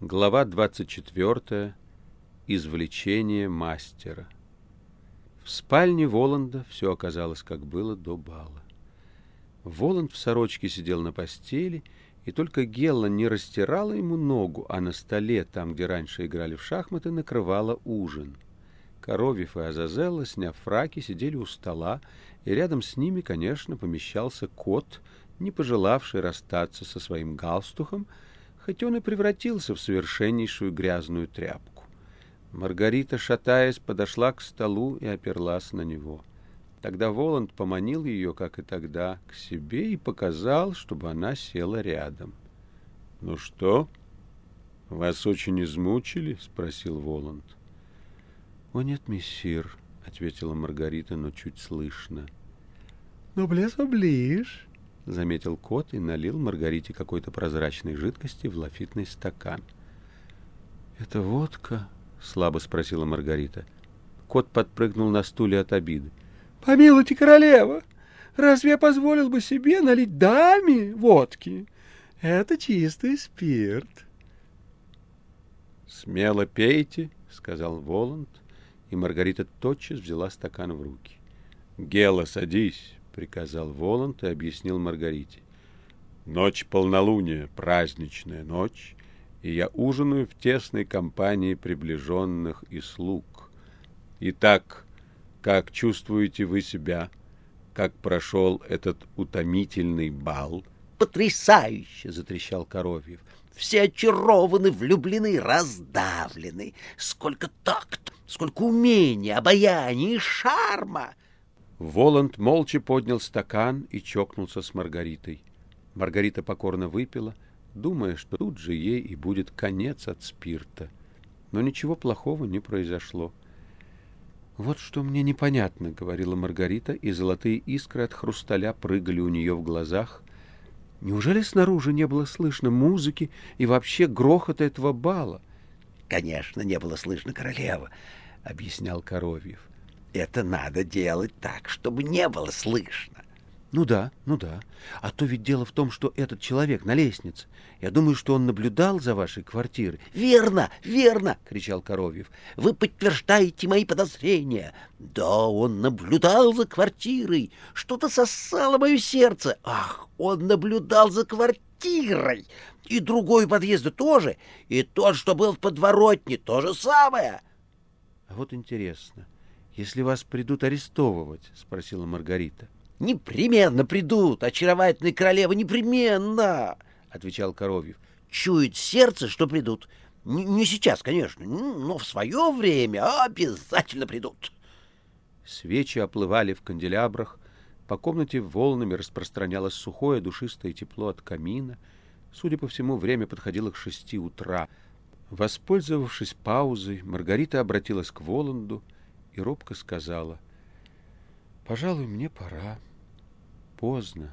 Глава 24. Извлечение мастера. В спальне Воланда все оказалось, как было до бала. Воланд в сорочке сидел на постели, и только Гелла не растирала ему ногу, а на столе, там, где раньше играли в шахматы, накрывала ужин. Коровьев и Азазелла, сняв фраки, сидели у стола, и рядом с ними, конечно, помещался кот, не пожелавший расстаться со своим галстухом, хоть он и превратился в совершеннейшую грязную тряпку. Маргарита, шатаясь, подошла к столу и оперлась на него. Тогда Воланд поманил ее, как и тогда, к себе и показал, чтобы она села рядом. — Ну что, вас очень измучили? — спросил Воланд. — О нет, мессир, — ответила Маргарита, но чуть слышно. — Ноблес оближ, — заметил кот и налил Маргарите какой-то прозрачной жидкости в лафитный стакан. — Это водка? — слабо спросила Маргарита. Кот подпрыгнул на стуле от обиды. — Помилуйте, королева! Разве я позволил бы себе налить даме водки? Это чистый спирт. — Смело пейте, — сказал Воланд, и Маргарита тотчас взяла стакан в руки. — Гела, садись приказал Воланд и объяснил Маргарите. Ночь полнолуния, праздничная ночь, и я ужинаю в тесной компании приближенных и слуг. Итак, как чувствуете вы себя? Как прошел этот утомительный бал? Потрясающе! — затрещал Коровьев. Все очарованы, влюблены, раздавлены. Сколько такта, сколько умения, обаяния и шарма! Воланд молча поднял стакан и чокнулся с Маргаритой. Маргарита покорно выпила, думая, что тут же ей и будет конец от спирта. Но ничего плохого не произошло. «Вот что мне непонятно», — говорила Маргарита, и золотые искры от хрусталя прыгали у нее в глазах. «Неужели снаружи не было слышно музыки и вообще грохота этого бала?» «Конечно, не было слышно королева», — объяснял Коровьев. Это надо делать так, чтобы не было слышно. Ну да, ну да. А то ведь дело в том, что этот человек на лестнице. Я думаю, что он наблюдал за вашей квартирой. Верно, верно, кричал Коровьев. Вы подтверждаете мои подозрения. Да, он наблюдал за квартирой. Что-то сосало мое сердце. Ах, он наблюдал за квартирой. И другой подъезд тоже. И тот, что был в подворотне, то же самое. А вот интересно. — если вас придут арестовывать? — спросила Маргарита. — Непременно придут, очаровательная королева, непременно! — отвечал Коровьев. — Чует сердце, что придут. Н не сейчас, конечно, но в свое время обязательно придут. Свечи оплывали в канделябрах, по комнате волнами распространялось сухое душистое тепло от камина. Судя по всему, время подходило к шести утра. Воспользовавшись паузой, Маргарита обратилась к Воланду — и робко сказала, «Пожалуй, мне пора. Поздно».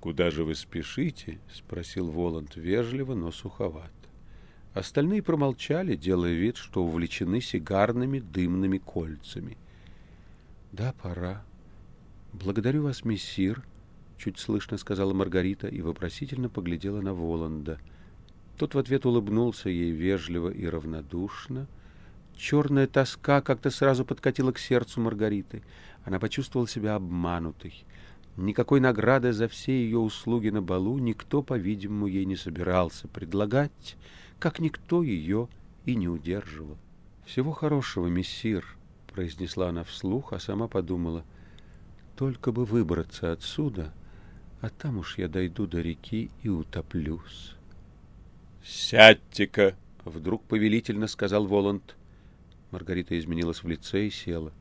«Куда же вы спешите?» — спросил Воланд вежливо, но суховато. Остальные промолчали, делая вид, что увлечены сигарными дымными кольцами. «Да, пора. Благодарю вас, мессир», — чуть слышно сказала Маргарита и вопросительно поглядела на Воланда. Тот в ответ улыбнулся ей вежливо и равнодушно — Черная тоска как-то сразу подкатила к сердцу Маргариты. Она почувствовала себя обманутой. Никакой награды за все ее услуги на балу никто, по-видимому, ей не собирался предлагать, как никто ее и не удерживал. «Всего хорошего, мессир», — произнесла она вслух, а сама подумала, «только бы выбраться отсюда, а там уж я дойду до реки и утоплюсь». «Сядьте-ка!» — вдруг повелительно сказал Воланд. Маргарита изменилась в лице и села.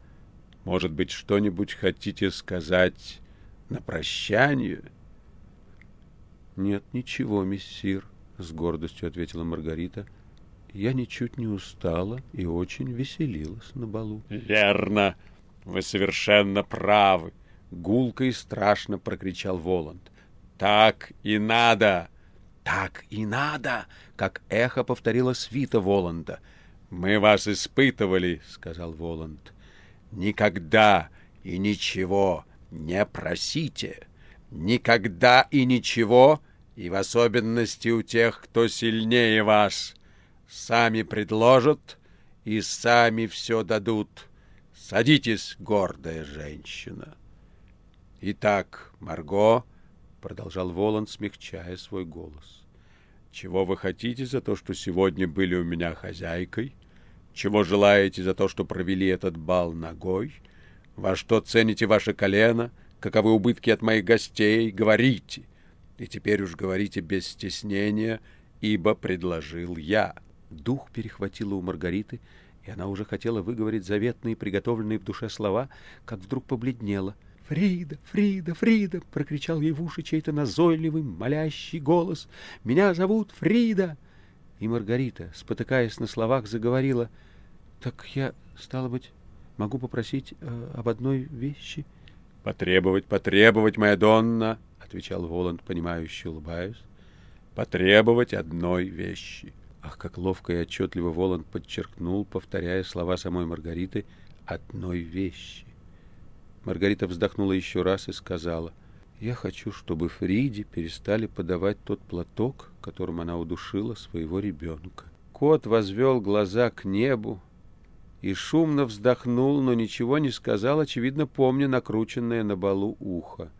«Может быть, что-нибудь хотите сказать на прощание?» «Нет, ничего, мессир», — с гордостью ответила Маргарита. «Я ничуть не устала и очень веселилась на балу». «Верно, вы совершенно правы», — гулко и страшно прокричал Воланд. «Так и надо!» «Так и надо!» — как эхо повторила свита Воланда — «Мы вас испытывали», — сказал Воланд. «Никогда и ничего не просите. Никогда и ничего и в особенности у тех, кто сильнее вас, сами предложат и сами все дадут. Садитесь, гордая женщина. Итак, Марго, — продолжал Воланд, смягчая свой голос, — чего вы хотите за то, что сегодня были у меня хозяйкой? Чего желаете за то, что провели этот бал ногой? Во что цените ваше колено? Каковы убытки от моих гостей? Говорите. И теперь уж говорите без стеснения, ибо предложил я. Дух перехватило у Маргариты, и она уже хотела выговорить заветные, приготовленные в душе слова, как вдруг побледнела. «Фрида, Фрида, Фрида!» — прокричал ей в уши чей-то назойливый, молящий голос. «Меня зовут Фрида!» И Маргарита, спотыкаясь на словах, заговорила. «Так я, стало быть, могу попросить э, об одной вещи?» «Потребовать, потребовать, моя Донна!» — отвечал Воланд, понимающе улыбаясь. «Потребовать одной вещи!» Ах, как ловко и отчетливо Воланд подчеркнул, повторяя слова самой Маргариты, «одной вещи». Маргарита вздохнула еще раз и сказала, «Я хочу, чтобы Фриде перестали подавать тот платок, которым она удушила своего ребенка». Кот возвел глаза к небу и шумно вздохнул, но ничего не сказал, очевидно, помня накрученное на балу ухо.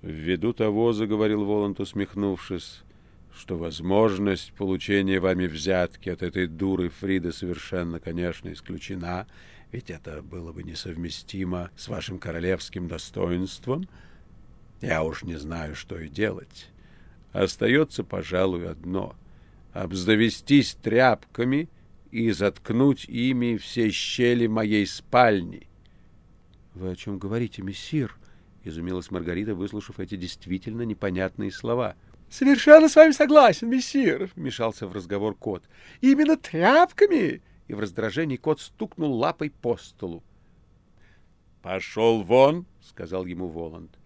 «Ввиду того, — заговорил Воланд, усмехнувшись, — что возможность получения вами взятки от этой дуры Фриды совершенно, конечно, исключена, ведь это было бы несовместимо с вашим королевским достоинством, я уж не знаю, что и делать. Остается, пожалуй, одно — обзавестись тряпками и заткнуть ими все щели моей спальни. — Вы о чем говорите, мессир? — изумилась Маргарита, выслушав эти действительно непонятные слова — Совершенно с вами согласен, мессир, вмешался в разговор кот. Именно тряпками. И в раздражении кот стукнул лапой по столу. Пошел вон, сказал ему Воланд.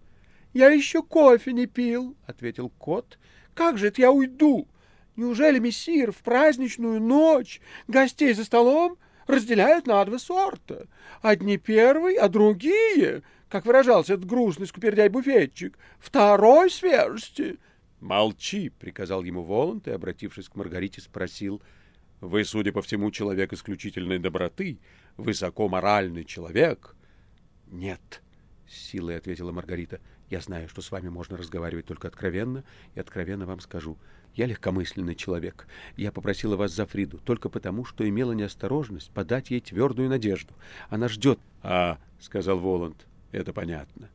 Я еще кофе не пил, ответил кот. Как же это я уйду? Неужели мессир в праздничную ночь гостей за столом разделяют на два сорта? Одни первый, а другие, как выражался этот грустный скупердяй-буфетчик, второй свежести. «Молчи!» — приказал ему Воланд и, обратившись к Маргарите, спросил. «Вы, судя по всему, человек исключительной доброты, высоко моральный человек». «Нет», — с силой ответила Маргарита. «Я знаю, что с вами можно разговаривать только откровенно, и откровенно вам скажу. Я легкомысленный человек. Я попросила вас за Фриду только потому, что имела неосторожность подать ей твердую надежду. Она ждет...» «А», — сказал Воланд, — «это понятно».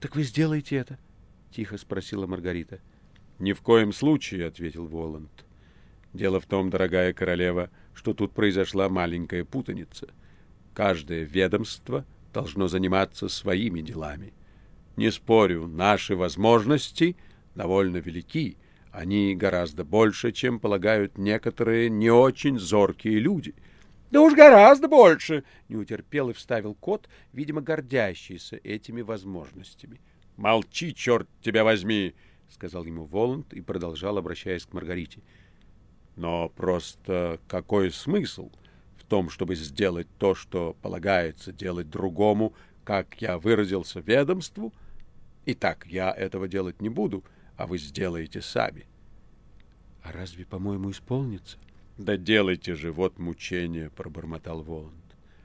«Так вы сделаете это?» — тихо спросила Маргарита. — «Ни в коем случае», — ответил Воланд. «Дело в том, дорогая королева, что тут произошла маленькая путаница. Каждое ведомство должно заниматься своими делами. Не спорю, наши возможности довольно велики, они гораздо больше, чем полагают некоторые не очень зоркие люди». «Да уж гораздо больше!» — не утерпел и вставил кот, видимо, гордящийся этими возможностями. «Молчи, черт тебя возьми!» — сказал ему Воланд и продолжал, обращаясь к Маргарите. «Но просто какой смысл в том, чтобы сделать то, что полагается делать другому, как я выразился ведомству? Итак, я этого делать не буду, а вы сделаете сами». «А разве, по-моему, исполнится?» «Да делайте же, вот мучение!» — пробормотал Воланд.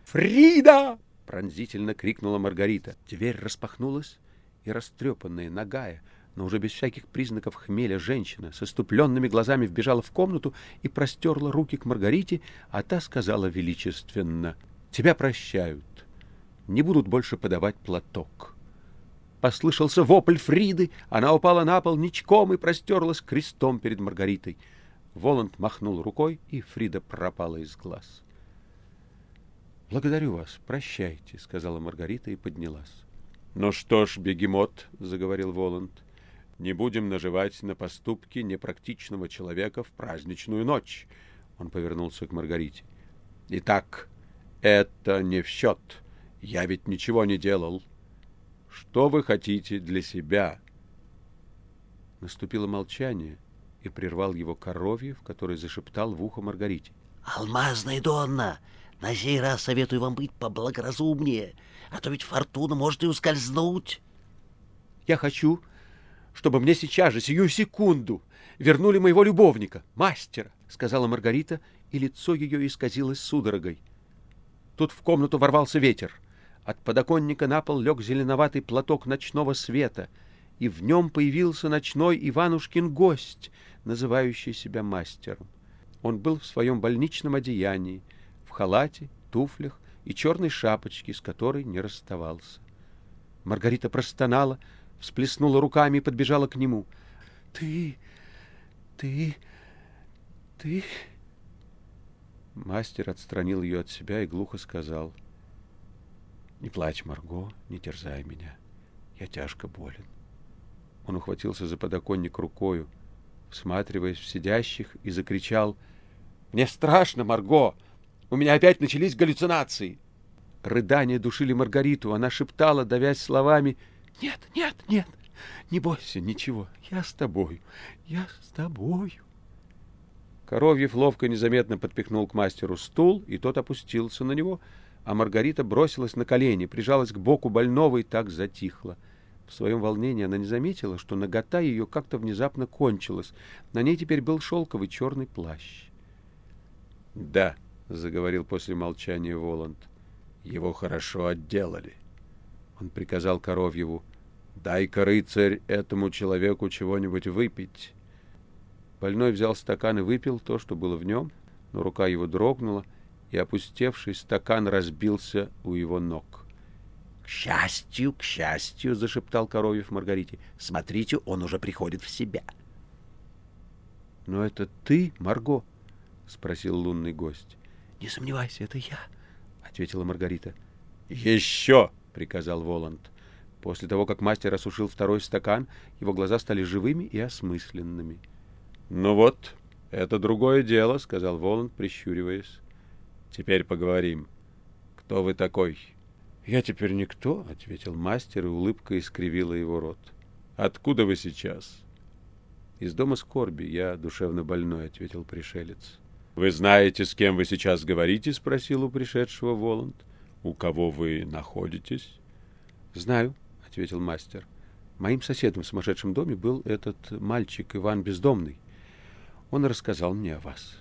«Фрида!» — пронзительно крикнула Маргарита. Дверь распахнулась, и растрепанная, нагая, но уже без всяких признаков хмеля женщина с иступленными глазами вбежала в комнату и простерла руки к Маргарите, а та сказала величественно, «Тебя прощают, не будут больше подавать платок». Послышался вопль Фриды, она упала на пол ничком и простерлась крестом перед Маргаритой. Воланд махнул рукой, и Фрида пропала из глаз. «Благодарю вас, прощайте», — сказала Маргарита и поднялась. «Ну что ж, бегемот», — заговорил Воланд, — не будем наживать на поступки непрактичного человека в праздничную ночь. Он повернулся к Маргарите. Итак, это не в счет. Я ведь ничего не делал. Что вы хотите для себя? Наступило молчание, и прервал его коровьев, который зашептал в ухо Маргарите. «Алмазная Донна, на сей раз советую вам быть поблагоразумнее, а то ведь фортуна может и ускользнуть». «Я хочу, чтобы мне сейчас же, сию секунду, вернули моего любовника, мастера, — сказала Маргарита, и лицо ее исказилось судорогой. Тут в комнату ворвался ветер. От подоконника на пол лег зеленоватый платок ночного света, и в нем появился ночной Иванушкин гость, называющий себя мастером. Он был в своем больничном одеянии, в халате, туфлях и черной шапочке, с которой не расставался. Маргарита простонала, всплеснула руками и подбежала к нему. — Ты... ты... ты... Мастер отстранил ее от себя и глухо сказал. — Не плачь, Марго, не терзай меня. Я тяжко болен. Он ухватился за подоконник рукою, всматриваясь в сидящих, и закричал. — Мне страшно, Марго! У меня опять начались галлюцинации! Рыдания душили Маргариту. Она шептала, давясь словами. — Нет, нет, нет, не бойся ничего. Я с тобою, я с тобою. Коровьев ловко незаметно подпихнул к мастеру стул, и тот опустился на него, а Маргарита бросилась на колени, прижалась к боку больного и так затихла. В своем волнении она не заметила, что нагота ее как-то внезапно кончилась. На ней теперь был шелковый черный плащ. — Да, — заговорил после молчания Воланд, — его хорошо отделали. Он приказал Коровьеву, — дай-ка, рыцарь, этому человеку чего-нибудь выпить. Больной взял стакан и выпил то, что было в нем, но рука его дрогнула, и опустевший стакан разбился у его ног. — К счастью, к счастью, — зашептал Коровьев Маргарите, — смотрите, он уже приходит в себя. — Но это ты, Марго? — спросил лунный гость. — Не сомневайся, это я, — ответила Маргарита. — Еще! — приказал Воланд. После того, как мастер осушил второй стакан, его глаза стали живыми и осмысленными. — «Ну вот, это другое дело», — сказал Воланд, прищуриваясь. «Теперь поговорим. Кто вы такой?» «Я теперь никто», — ответил мастер, и улыбка искривила его рот. «Откуда вы сейчас?» «Из дома скорби. Я душевно больной», — ответил пришелец. «Вы знаете, с кем вы сейчас говорите?» — спросил у пришедшего Воланд. «У кого вы находитесь?» «Знаю», — ответил мастер. «Моим соседом в сумасшедшем доме был этот мальчик Иван Бездомный. Он рассказал мне о вас. —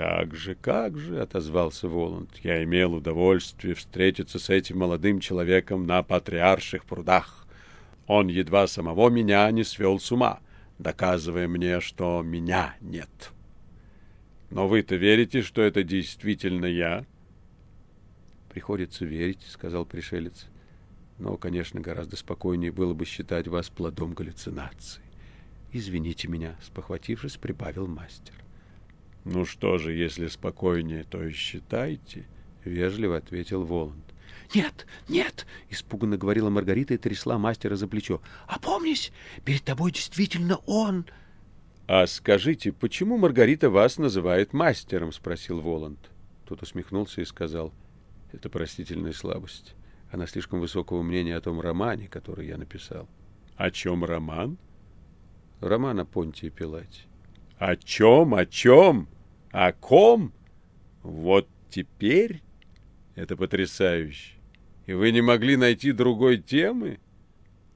Как же, как же, — отозвался Воланд, — я имел удовольствие встретиться с этим молодым человеком на патриарших прудах. Он едва самого меня не свел с ума, доказывая мне, что меня нет. Но вы-то верите, что это действительно я? — Приходится верить, — сказал пришелец. Но, конечно, гораздо спокойнее было бы считать вас плодом галлюцинации. «Извините меня», — спохватившись, прибавил мастер. «Ну что же, если спокойнее, то и считайте», — вежливо ответил Воланд. «Нет, нет!» — испуганно говорила Маргарита и трясла мастера за плечо. «Опомнись! Перед тобой действительно он!» «А скажите, почему Маргарита вас называет мастером?» — спросил Воланд. Тот усмехнулся и сказал. «Это простительная слабость. Она слишком высокого мнения о том романе, который я написал». «О чем роман?» романа Понтия Пилате. О чем, о чем, о ком? Вот теперь это потрясающе. И вы не могли найти другой темы?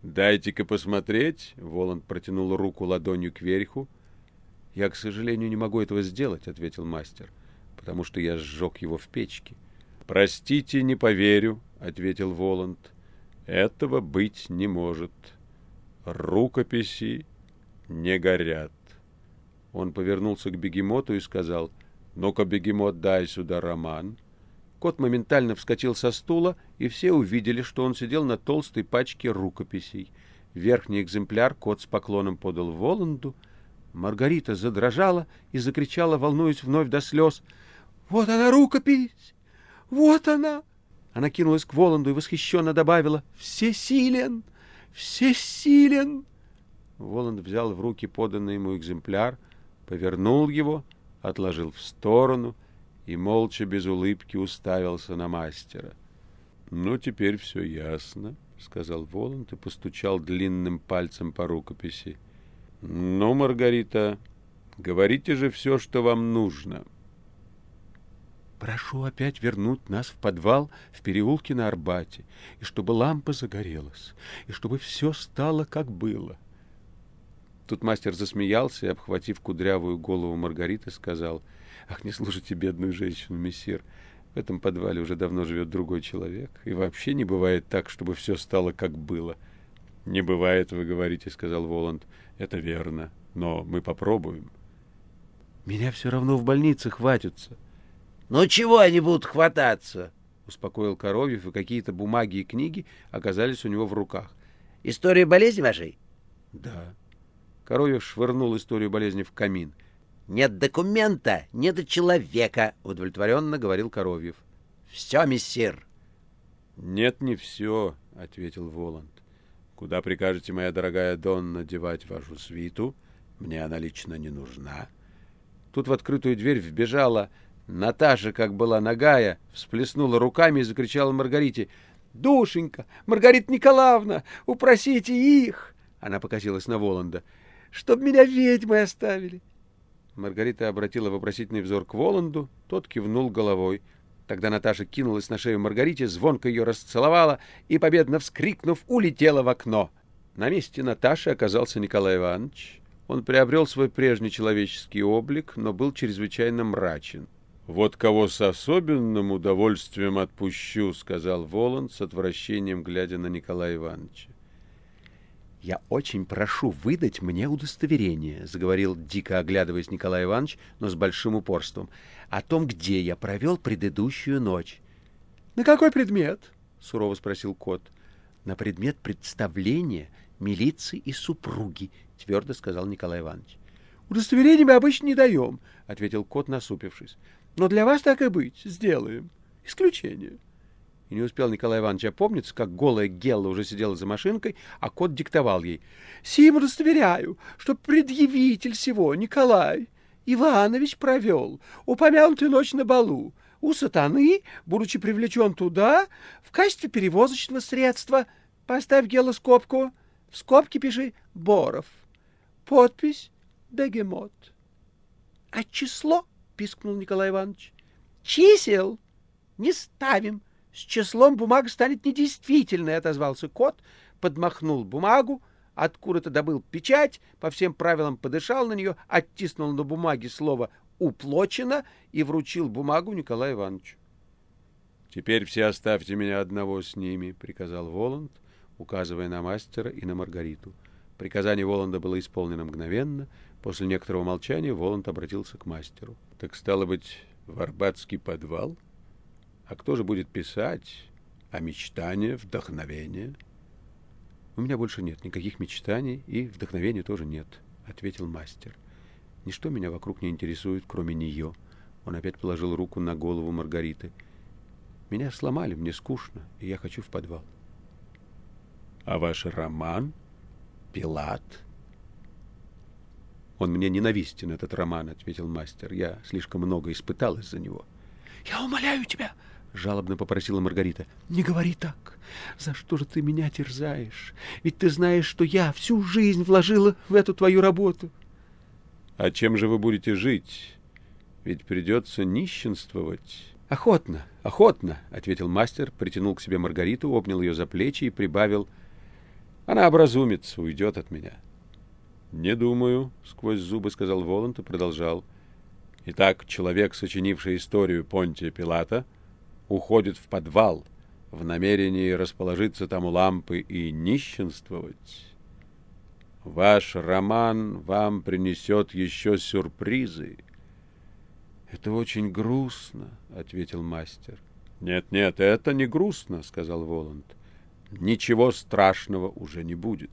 Дайте-ка посмотреть. Воланд протянул руку ладонью кверху. Я, к сожалению, не могу этого сделать, ответил мастер, потому что я сжег его в печке. Простите, не поверю, ответил Воланд. Этого быть не может. Рукописи не горят. Он повернулся к бегемоту и сказал, «Ну-ка, бегемот, дай сюда роман». Кот моментально вскочил со стула, и все увидели, что он сидел на толстой пачке рукописей. Верхний экземпляр кот с поклоном подал Воланду. Маргарита задрожала и закричала, волнуясь вновь до слез, «Вот она рукопись! Вот она!» Она кинулась к Воланду и восхищенно добавила, «Всесилен! Всесилен!» Воланд взял в руки поданный ему экземпляр, повернул его, отложил в сторону и молча без улыбки уставился на мастера. — Ну, теперь все ясно, — сказал Воланд и постучал длинным пальцем по рукописи. — Ну, Маргарита, говорите же все, что вам нужно. — Прошу опять вернуть нас в подвал в переулке на Арбате, и чтобы лампа загорелась, и чтобы все стало, как было. Тут мастер засмеялся и, обхватив кудрявую голову Маргариты, сказал, «Ах, не слушайте бедную женщину, мессир. В этом подвале уже давно живет другой человек, и вообще не бывает так, чтобы все стало как было». «Не бывает, вы говорите», — сказал Воланд. «Это верно, но мы попробуем». «Меня все равно в больнице хватятся». «Ну чего они будут хвататься?» — успокоил Коровьев, и какие-то бумаги и книги оказались у него в руках. «История болезни вашей?» «Да». Коровьев швырнул историю болезни в камин. «Нет документа, нет человека», — удовлетворенно говорил Коровьев. «Все, мессир». «Нет, не все», — ответил Воланд. «Куда прикажете, моя дорогая Донна, девать вашу свиту? Мне она лично не нужна». Тут в открытую дверь вбежала Наташа, как была нагая, всплеснула руками и закричала Маргарите. «Душенька, Маргарита Николаевна, упросите их!» Она покосилась на Воланда. «Чтоб меня ведьмой оставили!» Маргарита обратила вопросительный взор к Воланду, тот кивнул головой. Тогда Наташа кинулась на шею Маргарите, звонко ее расцеловала и, победно вскрикнув, улетела в окно. На месте Наташи оказался Николай Иванович. Он приобрел свой прежний человеческий облик, но был чрезвычайно мрачен. «Вот кого с особенным удовольствием отпущу», — сказал Воланд с отвращением, глядя на Николая Ивановича. «Я очень прошу выдать мне удостоверение», — заговорил, дико оглядываясь Николай Иванович, но с большим упорством, — «о том, где я провел предыдущую ночь». «На какой предмет?» — сурово спросил кот. «На предмет представления милиции и супруги», — твердо сказал Николай Иванович. «Удостоверение мы обычно не даем», — ответил кот, насупившись. «Но для вас так и быть, сделаем. Исключение». И не успел Николай Иванович опомниться, как голая Гелла уже сидела за машинкой, а кот диктовал ей. «Сим удостоверяю, что предъявитель всего Николай Иванович провел упомянутую ночь на балу у сатаны, будучи привлечен туда в качестве перевозочного средства. Поставь Гелла скобку. В скобке пиши «Боров». Подпись «Бегемот». — А число? — пискнул Николай Иванович. — Чисел не ставим. С числом бумага станет недействительной, — отозвался кот, подмахнул бумагу, откуда-то добыл печать, по всем правилам подышал на нее, оттиснул на бумаге слово «уплочено» и вручил бумагу Николаю Ивановичу. — Теперь все оставьте меня одного с ними, — приказал Воланд, указывая на мастера и на Маргариту. Приказание Воланда было исполнено мгновенно. После некоторого молчания Воланд обратился к мастеру. — Так стало быть, в Арбатский подвал? — а кто же будет писать? А мечтания, вдохновение? У меня больше нет никаких мечтаний, и вдохновения тоже нет, — ответил мастер. Ничто меня вокруг не интересует, кроме нее. Он опять положил руку на голову Маргариты. Меня сломали, мне скучно, и я хочу в подвал. — А ваш роман? Пилат? — Он мне ненавистен, этот роман, — ответил мастер. Я слишком много испытал из-за него. — Я умоляю тебя, — жалобно попросила Маргарита. — Не говори так. За что же ты меня терзаешь? Ведь ты знаешь, что я всю жизнь вложила в эту твою работу. — А чем же вы будете жить? Ведь придется нищенствовать. — Охотно, охотно, — ответил мастер, притянул к себе Маргариту, обнял ее за плечи и прибавил. — Она образумится, уйдет от меня. — Не думаю, — сквозь зубы сказал Воланд и продолжал. — Итак, человек, сочинивший историю Понтия Пилата, — уходит в подвал в намерении расположиться там у лампы и нищенствовать, ваш роман вам принесет еще сюрпризы. — Это очень грустно, — ответил мастер. «Нет, — Нет-нет, это не грустно, — сказал Воланд. — Ничего страшного уже не будет.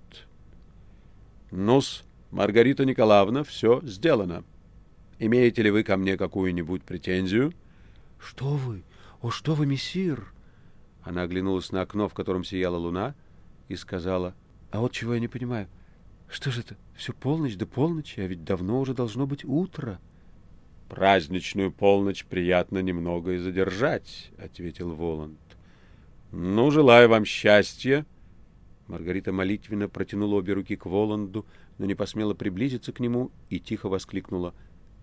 Ну-с, Маргарита Николаевна, все сделано. Имеете ли вы ко мне какую-нибудь претензию? — Что вы? «О, что вы, мессир!» Она оглянулась на окно, в котором сияла луна, и сказала, «А вот чего я не понимаю. Что же это? Все полночь до полночи, а ведь давно уже должно быть утро». «Праздничную полночь приятно немного и задержать», — ответил Воланд. «Ну, желаю вам счастья». Маргарита молитвенно протянула обе руки к Воланду, но не посмела приблизиться к нему и тихо воскликнула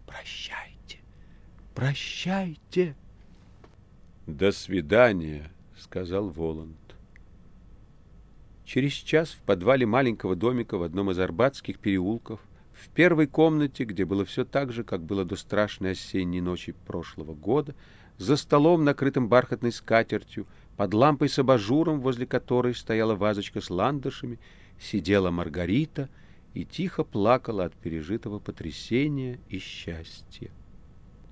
«Прощайте! Прощайте!» «До свидания», — сказал Воланд. Через час в подвале маленького домика в одном из арбатских переулков В первой комнате, где было все так же, как было до страшной осенней ночи прошлого года, за столом, накрытым бархатной скатертью, под лампой с абажуром, возле которой стояла вазочка с ландышами, сидела Маргарита и тихо плакала от пережитого потрясения и счастья.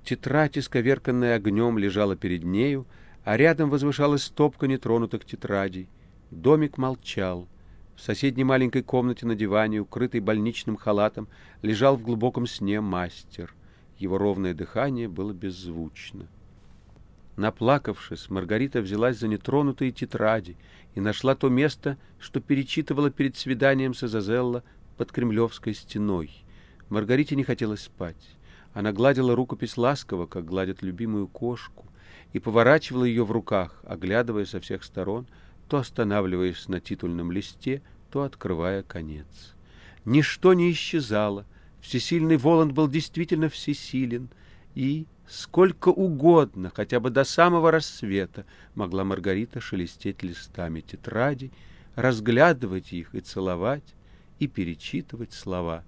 Тетрадь, исковерканная огнем, лежала перед нею, а рядом возвышалась стопка нетронутых тетрадей. Домик молчал. В соседней маленькой комнате на диване, укрытый больничным халатом, лежал в глубоком сне мастер. Его ровное дыхание было беззвучно. Наплакавшись, Маргарита взялась за нетронутые тетради и нашла то место, что перечитывала перед свиданием с Азазелло под Кремлевской стеной. Маргарите не хотелось спать. Она гладила рукопись ласково, как гладят любимую кошку, и поворачивала ее в руках, оглядывая со всех сторон, то останавливаясь на титульном листе, то открывая конец. Ничто не исчезало, всесильный Воланд был действительно всесилен, и Сколько угодно, хотя бы до самого рассвета, могла Маргарита шелестеть листами тетради, разглядывать их и целовать, и перечитывать слова.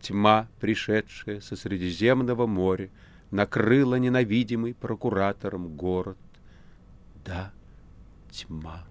Тьма, пришедшая со Средиземного моря, накрыла ненавидимый прокуратором город. Да, тьма.